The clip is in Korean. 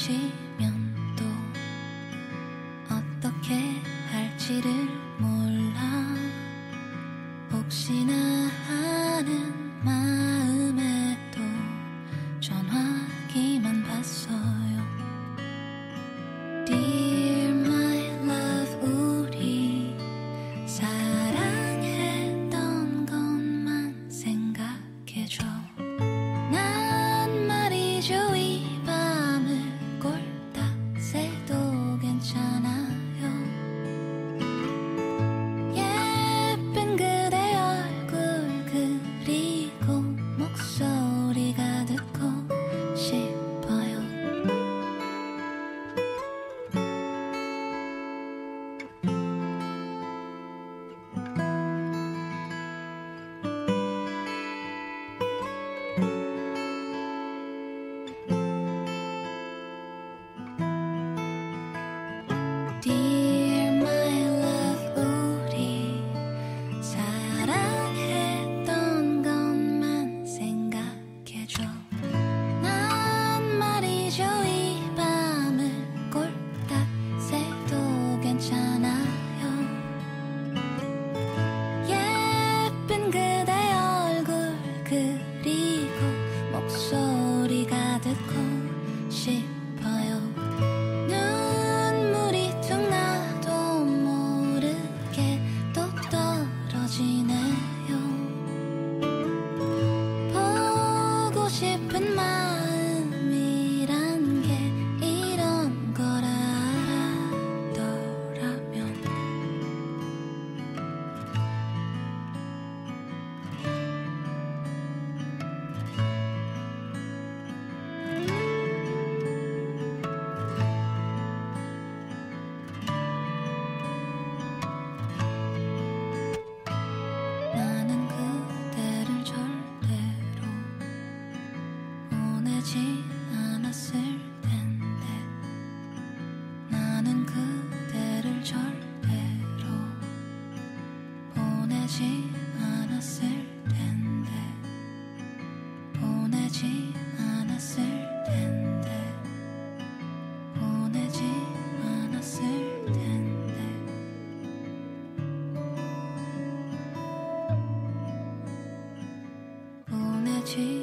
헤어지면 또 어떻게 할지를 몰라. 혹시나 보내지 않았을 텐데. 보내지 않았을 텐데. 보내지 않았을 텐데. 보내지